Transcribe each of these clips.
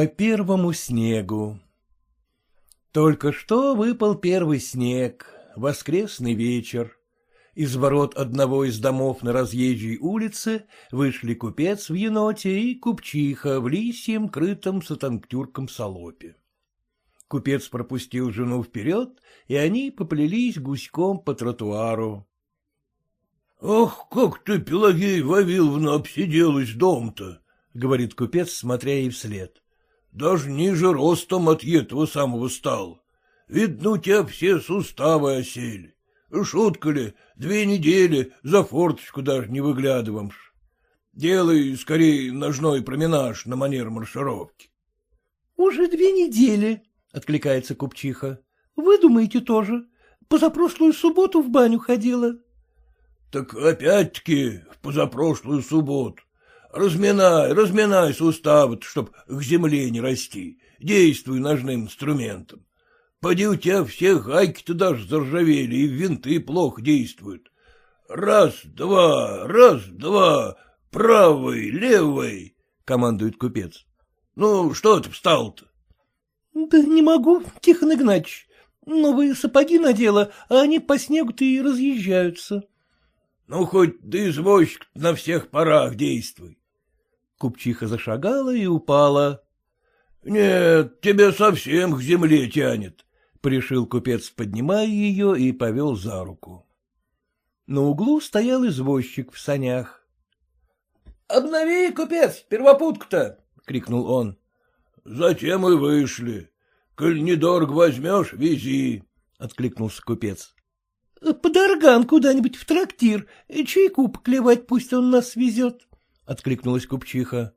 По первому снегу Только что выпал первый снег, воскресный вечер. Из ворот одного из домов на разъезжей улице вышли купец в еноте и купчиха в лисьем, крытом сатанктюрком салопе. Купец пропустил жену вперед, и они поплелись гуськом по тротуару. — Ах, как ты, Пелагея Вавиловна, обсиделась дом-то! — говорит купец, смотря ей вслед. — Даже ниже ростом от этого самого стал. Видно, у тебя все суставы осели. Шутка ли, две недели за форточку даже не выглядываешь. Делай скорее ножной променаж на манер маршировки. — Уже две недели, — откликается купчиха. — Вы думаете тоже? Позапрошлую субботу в баню ходила. — Так опять-таки в позапрошлую субботу. Разминай, разминай суставы чтоб к земле не расти. Действуй ножным инструментом. Поди у тебя все гайки-то даже заржавели, и винты плохо действуют. Раз, два, раз, два, правый, левый, — командует купец. — Ну, что ты встал-то? — Да не могу, Тихон Игнатьевич. Новые сапоги надела, а они по снегу-то и разъезжаются. — Ну, хоть да извозчик на всех парах действуй. Купчиха зашагала и упала. — Нет, тебя совсем к земле тянет, — пришил купец, поднимая ее, и повел за руку. На углу стоял извозчик в санях. — Обнови, купец, первопутку-то! — крикнул он. — Затем и вышли. Коль недорого возьмешь, вези, — откликнулся купец. — Подорган куда-нибудь в трактир, чайку поклевать пусть он нас везет, — откликнулась купчиха.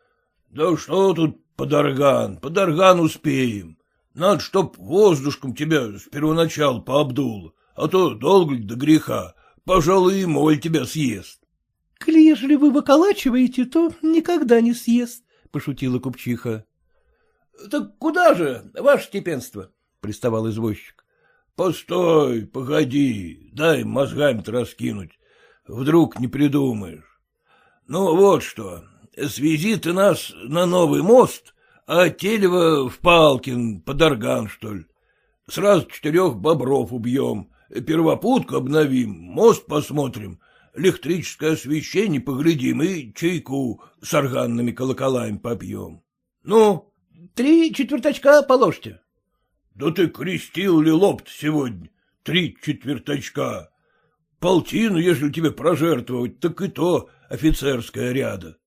— Да что тут подорган, подорган успеем. Надо, чтоб воздушком тебя с первоначала пообдуло, а то долго до греха, пожалуй, и моль тебя съест. — Коли ежели вы выколачиваете, то никогда не съест, — пошутила купчиха. — Так куда же, ваше степенство? — приставал извозчик. — Постой, погоди, дай мозгами-то раскинуть, вдруг не придумаешь. Ну, вот что, свези ты нас на новый мост, а Телева в Палкин, под орган, что ли. Сразу четырех бобров убьем, первопутку обновим, мост посмотрим, электрическое освещение поглядим и чайку с органными колоколами попьем. Ну? Три четверточка положьте. Да ты крестил ли лоб сегодня? Три четверточка. Полтину, если тебе прожертвовать, так и то офицерская ряда.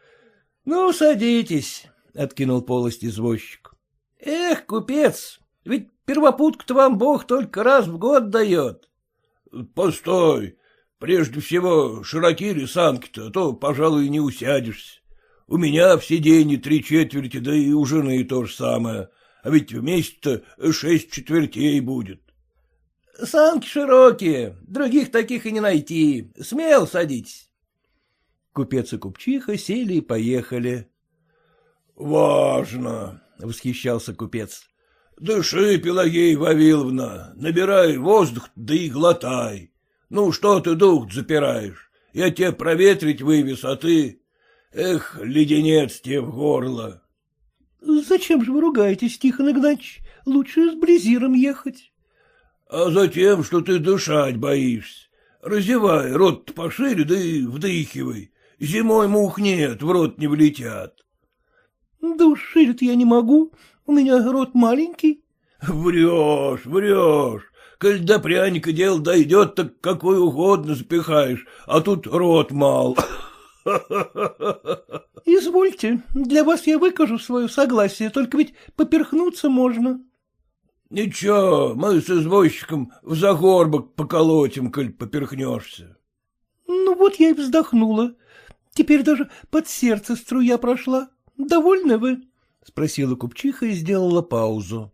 — Ну, садитесь. — откинул полость извозчик. — Эх, купец, ведь первопутку-то вам Бог только раз в год дает. — Постой, прежде всего широки ли санки-то, а то, пожалуй, не усядешься. У меня в сиденье три четверти, да и у жены то же самое, а ведь вместе-то шесть четвертей будет. — Санки широкие, других таких и не найти, смело садитесь. Купец и купчиха сели и поехали. — Важно, — восхищался купец. — Дыши, Пелагея Вавиловна, набирай воздух, да и глотай. Ну, что ты дух запираешь? Я тебе проветрить вывез, а ты... Эх, леденец тебе в горло. — Зачем же вы ругаетесь, Тихон Игнатьевич? Лучше с Близиром ехать. — А затем, что ты дышать боишься. Разевай рот пошире, да и вдыхивай. Зимой мух нет, в рот не влетят. — Да уж я не могу, у меня рот маленький. — Врешь, врешь. Коль до пряника дело дойдет, так какой угодно запихаешь, а тут рот мал. — Извольте, для вас я выкажу свое согласие, только ведь поперхнуться можно. — Ничего, мы с извозчиком в загорбок поколотим, коль поперхнешься. — Ну вот я и вздохнула. Теперь даже под сердце струя прошла. — Довольны вы? — спросила купчиха и сделала паузу.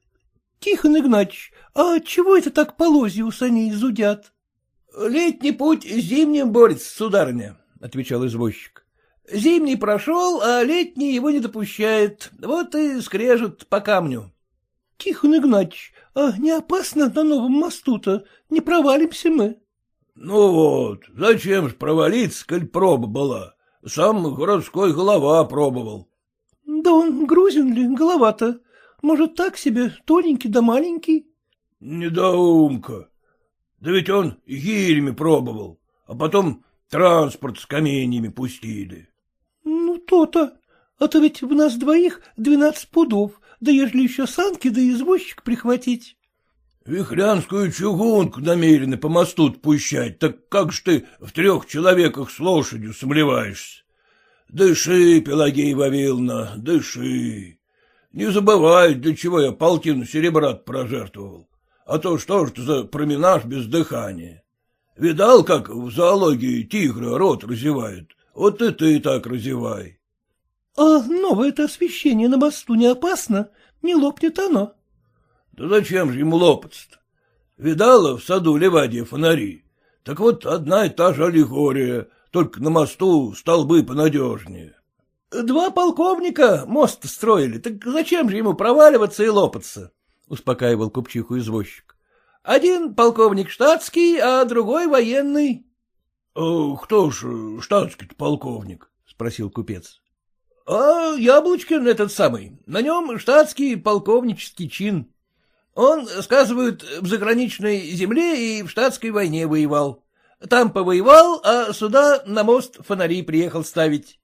— Тихон Игнатьевич, а чего это так полозья у саней зудят? — Летний путь зимним борется, сударыня, — отвечал извозчик. — Зимний прошел, а летний его не допущает, вот и скрежет по камню. — Тихон Игнатьевич, а не опасно на новом мосту-то? Не провалимся мы? — Ну вот, зачем ж провалиться, коль проба была? Сам городской голова пробовал. — Да он грузин ли, голова-то? Может, так себе, тоненький да маленький? — Недоумка. Да ведь он гирями пробовал, а потом транспорт с каменьями пустили. — Ну, то-то. А то ведь в нас двоих двенадцать пудов, да ежели еще санки да извозчик прихватить. — Вихрянскую чугунку намерены по мосту пущать, так как ж ты в трех человеках с лошадью сомневаешься? Дыши, Пелагея Вавиловна, дыши. Не забывай, для чего я полтину серебра прожертвовал. А то что ж это за променаж без дыхания? Видал, как в зоологии тигры рот разевают? Вот и ты так разевай. — А новое-то освещение на мосту не опасно? Не лопнет оно? — Да зачем же ему лопаться-то? Видала в саду Левадия фонари? Так вот одна и та же аллегория, только на мосту столбы понадежнее. — Два полковника мост строили, так зачем же ему проваливаться и лопаться? — успокаивал купчиху извозчик. — Один полковник штатский, а другой военный. — Кто ж штатский полковник? — спросил купец. — А Яблочкин этот самый, на нем штатский полковнический чин. Он, сказывают, в заграничной земле и в штатской войне воевал. Там повоевал, а сюда на мост фонари приехал ставить.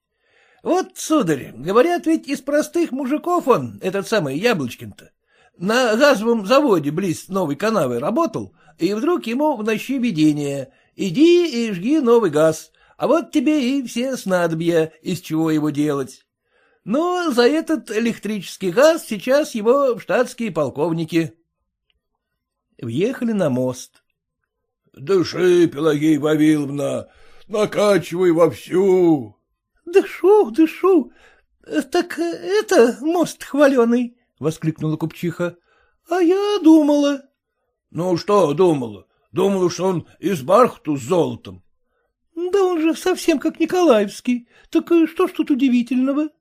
Вот, сударь, говорят, ведь из простых мужиков он, этот самый Яблочкин-то, на газовом заводе близ новой канавы работал, и вдруг ему в ночи видение. Иди и жги новый газ, а вот тебе и все снадобья, из чего его делать. Но за этот электрический газ сейчас его штатские полковники. Въехали на мост. — Дыши, Пелагея Вавиловна, накачивай вовсю. — Дышу, дышу. Так это мост хваленый, — воскликнула купчиха. — А я думала. — Ну, что думала? Думала, что он из бархату с золотом. — Да он же совсем как Николаевский. Так что ж тут удивительного? —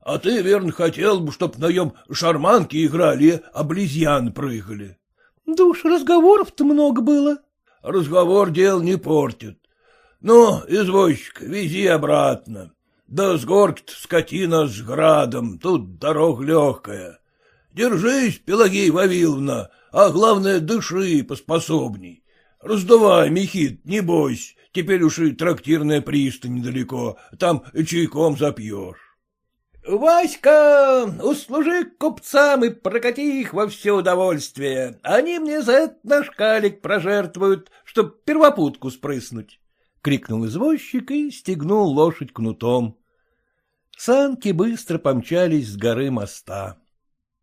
А ты, верно, хотел бы, чтоб на нем шарманки играли, а близьян прыгали. — Да уж разговоров-то много было. — разговор дел не портит. Ну, извозчик, вези обратно. Да с горки скотина с градом, тут дорога легкая. Держись, Пелагея Вавиловна, а главное, дыши поспособней. Раздувай, Михит, не бойся, теперь уж и трактирная пристань недалеко, там чайком запьешь. — Васька, услужи купцам и прокати их во все удовольствие. Они мне за это наш калик прожертвуют, чтоб первопутку спрыснуть. — крикнул извозчик и стегнул лошадь кнутом. Санки быстро помчались с горы моста.